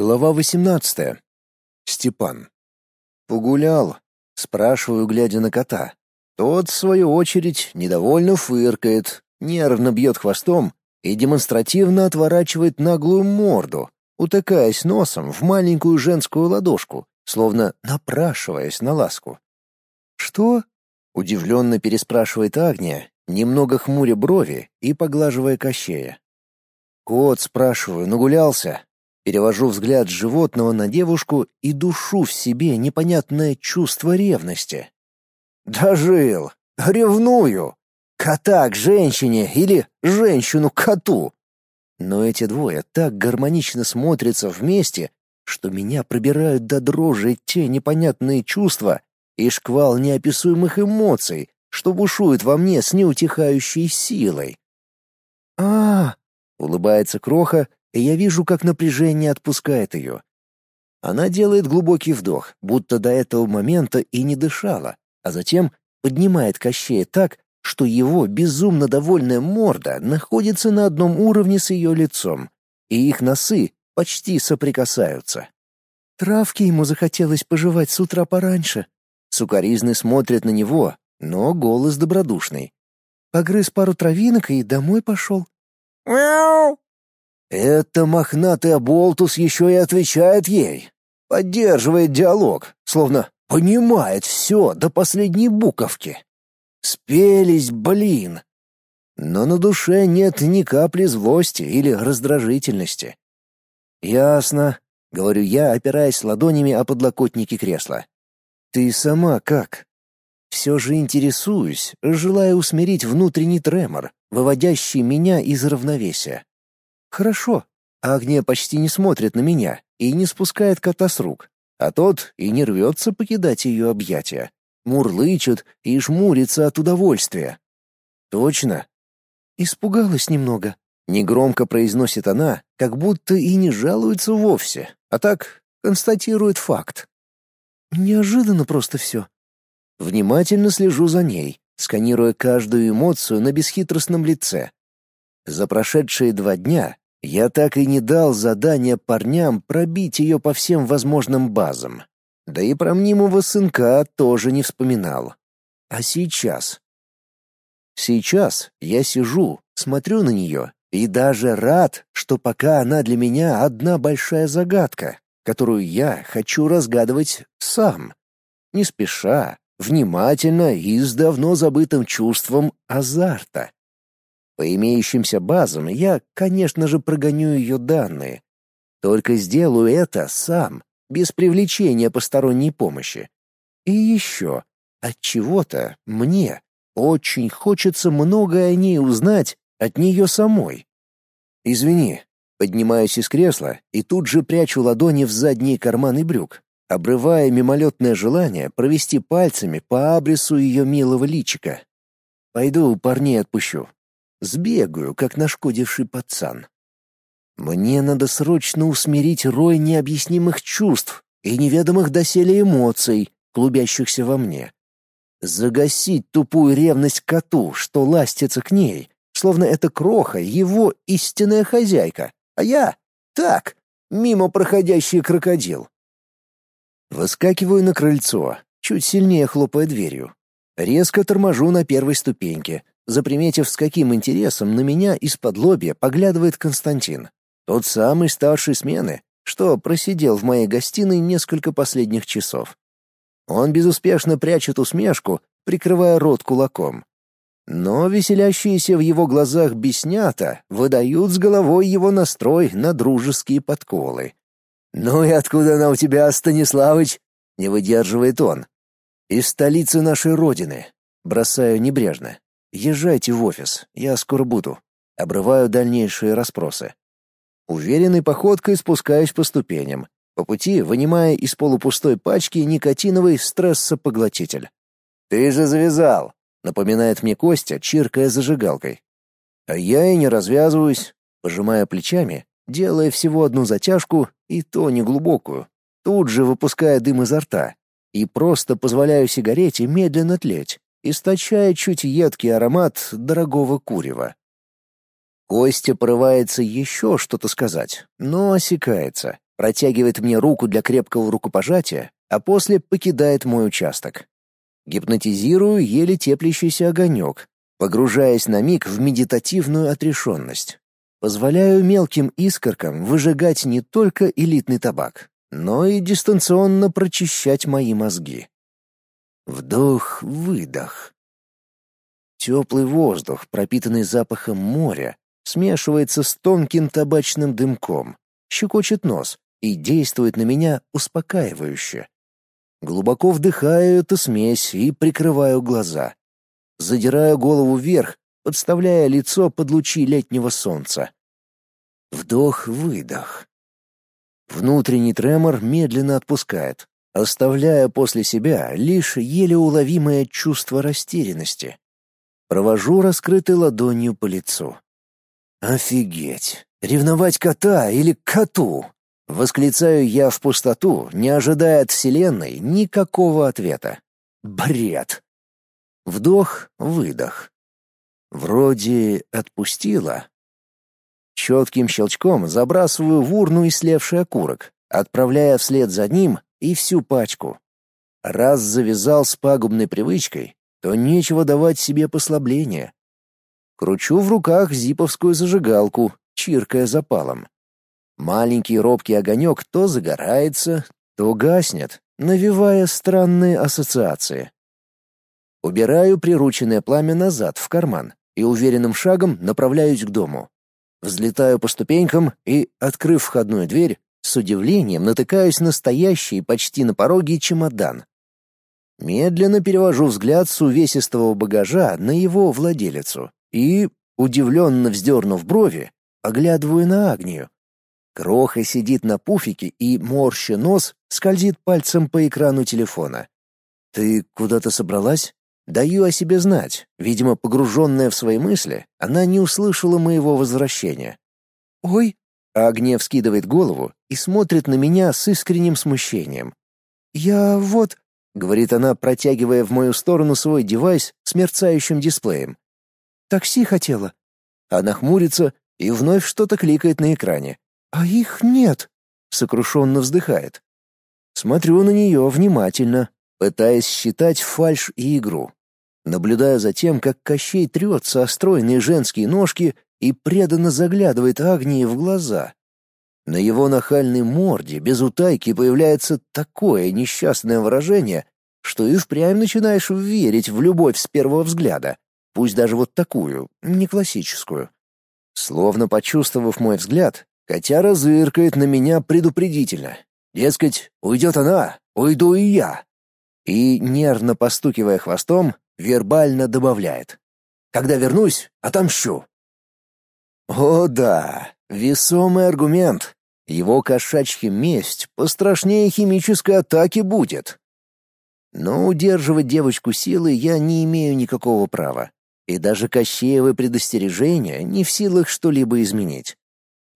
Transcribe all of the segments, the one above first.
Глава 18. Степан. Погулял, спрашиваю, глядя на кота. Тот в свою очередь недовольно фыркает, нервно бьет хвостом и демонстративно отворачивает наглую морду, утыкаясь носом в маленькую женскую ладошку, словно напрашиваясь на ласку. Что? удивленно переспрашивает Агния, немного хмуря брови и поглаживая кощея. Кот, спрашиваю, нагулялся, Перевожу взгляд животного на девушку и душу в себе непонятное чувство ревности. Дожил! Ревную! Кота к женщине или женщину к коту! Но эти двое так гармонично смотрятся вместе, что меня пробирают до дрожи те непонятные чувства и шквал неописуемых эмоций, что бушует во мне с неутихающей силой. а, -а, -а улыбается Кроха и я вижу, как напряжение отпускает ее. Она делает глубокий вдох, будто до этого момента и не дышала, а затем поднимает Кощея так, что его безумно довольная морда находится на одном уровне с ее лицом, и их носы почти соприкасаются. Травки ему захотелось пожевать с утра пораньше. Сукаризный смотрит на него, но голос добродушный. Погрыз пару травинок и домой пошел. «Мяу!» Это мохнатый оболтус еще и отвечает ей. Поддерживает диалог, словно понимает все до последней буковки. Спелись, блин. Но на душе нет ни капли злости или раздражительности. «Ясно», — говорю я, опираясь ладонями о подлокотники кресла. «Ты сама как?» Все же интересуюсь, желая усмирить внутренний тремор, выводящий меня из равновесия. Хорошо. Агния почти не смотрит на меня и не спускает кота с рук, а тот и не рвется покидать ее объятия. Мурлычет и жмурится от удовольствия. Точно. Испугалась немного. Негромко произносит она, как будто и не жалуется вовсе, а так констатирует факт. Неожиданно просто все. Внимательно слежу за ней, сканируя каждую эмоцию на бесхитростном лице. За прошедшие два дня я так и не дал задания парням пробить ее по всем возможным базам. Да и про мнимого сынка тоже не вспоминал. А сейчас? Сейчас я сижу, смотрю на нее и даже рад, что пока она для меня одна большая загадка, которую я хочу разгадывать сам. Не спеша, внимательно и с давно забытым чувством азарта. По имеющимся базам я, конечно же, прогоню ее данные. Только сделаю это сам, без привлечения посторонней помощи. И еще, от чего-то мне очень хочется многое о ней узнать от нее самой. Извини, поднимаюсь из кресла и тут же прячу ладони в задние карманы брюк, обрывая мимолетное желание провести пальцами по абрису ее милого личика. Пойду парней отпущу, Сбегаю, как нашкодивший пацан. Мне надо срочно усмирить рой необъяснимых чувств и неведомых доселе эмоций, клубящихся во мне. Загасить тупую ревность коту, что ластится к ней, словно это кроха его истинная хозяйка, а я — так, мимо проходящий крокодил. Выскакиваю на крыльцо, чуть сильнее хлопая дверью. Резко торможу на первой ступеньке, заприметив, с каким интересом на меня из-под лобья поглядывает Константин. Тот самый старший смены, что просидел в моей гостиной несколько последних часов. Он безуспешно прячет усмешку, прикрывая рот кулаком. Но веселящиеся в его глазах беснята выдают с головой его настрой на дружеские подколы. «Ну и откуда она у тебя, Станиславыч?» — не выдерживает он. «Из столицы нашей родины», — бросаю небрежно. Езжайте в офис, я скоро буду. Обрываю дальнейшие расспросы. Уверенной походкой спускаюсь по ступеням, по пути вынимая из полупустой пачки никотиновый стрессопоглотитель. «Ты же завязал!» — напоминает мне Костя, чиркая зажигалкой. А я и не развязываюсь, пожимая плечами, делая всего одну затяжку, и то неглубокую, тут же выпуская дым изо рта, и просто позволяю сигарете медленно тлеть источая чуть едкий аромат дорогого курева. Костя порывается еще что-то сказать, но осекается протягивает мне руку для крепкого рукопожатия, а после покидает мой участок. Гипнотизирую еле теплящийся огонек, погружаясь на миг в медитативную отрешенность. Позволяю мелким искоркам выжигать не только элитный табак, но и дистанционно прочищать мои мозги. Вдох-выдох. Теплый воздух, пропитанный запахом моря, смешивается с тонким табачным дымком, щекочет нос и действует на меня успокаивающе. Глубоко вдыхаю эту смесь и прикрываю глаза. Задираю голову вверх, подставляя лицо под лучи летнего солнца. Вдох-выдох. Внутренний тремор медленно отпускает, оставляя после себя лишь еле уловимое чувство растерянности. Провожу раскрытой ладонью по лицу. «Офигеть! Ревновать кота или коту?» Восклицаю я в пустоту, не ожидая от Вселенной никакого ответа. Бред. Вдох, выдох. Вроде отпустила. Четким щелчком забрасываю в урну истлевший окурок, отправляя вслед за ним и всю пачку. Раз завязал с пагубной привычкой, то нечего давать себе послабления. Кручу в руках зиповскую зажигалку, чиркая запалом. Маленький робкий огонек то загорается, то гаснет, навевая странные ассоциации. Убираю прирученное пламя назад в карман и уверенным шагом направляюсь к дому. Взлетаю по ступенькам и, открыв входную дверь, с удивлением натыкаюсь на стоящий почти на пороге чемодан. Медленно перевожу взгляд с увесистого багажа на его владелицу и, удивленно вздернув брови, оглядываю на Агнию. Кроха сидит на пуфике и, морща нос, скользит пальцем по экрану телефона. «Ты куда-то собралась?» Даю о себе знать. Видимо, погруженная в свои мысли, она не услышала моего возвращения. «Ой!» Агния вскидывает голову и смотрит на меня с искренним смущением. «Я вот...» — говорит она, протягивая в мою сторону свой девайс с мерцающим дисплеем. «Такси хотела». Она хмурится и вновь что-то кликает на экране. «А их нет», — сокрушенно вздыхает. Смотрю на нее внимательно, пытаясь считать фальшь и игру. Наблюдаю за тем, как Кощей трется о стройные женские ножки и преданно заглядывает Агнии в глаза. На его нахальной морде без утайки появляется такое несчастное выражение, что и впрямь начинаешь верить в любовь с первого взгляда, пусть даже вот такую, не классическую. Словно почувствовав мой взгляд, Котяра зыркает на меня предупредительно. Дескать, уйдет она, уйду и я. И, нервно постукивая хвостом, вербально добавляет. Когда вернусь, отомщу. О да, весомый аргумент. Его кошачья месть пострашнее химической атаки будет. Но удерживать девочку силой я не имею никакого права. И даже Кощеевы предостережения не в силах что-либо изменить.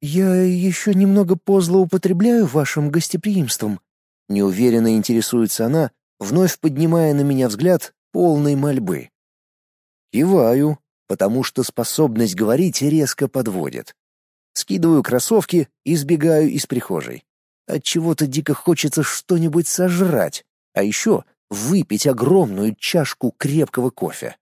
«Я еще немного употребляю вашим гостеприимством», — неуверенно интересуется она, вновь поднимая на меня взгляд полной мольбы. Киваю, потому что способность говорить резко подводит. Скидываю кроссовки и сбегаю из прихожей. От чего-то дико хочется что-нибудь сожрать, а еще выпить огромную чашку крепкого кофе.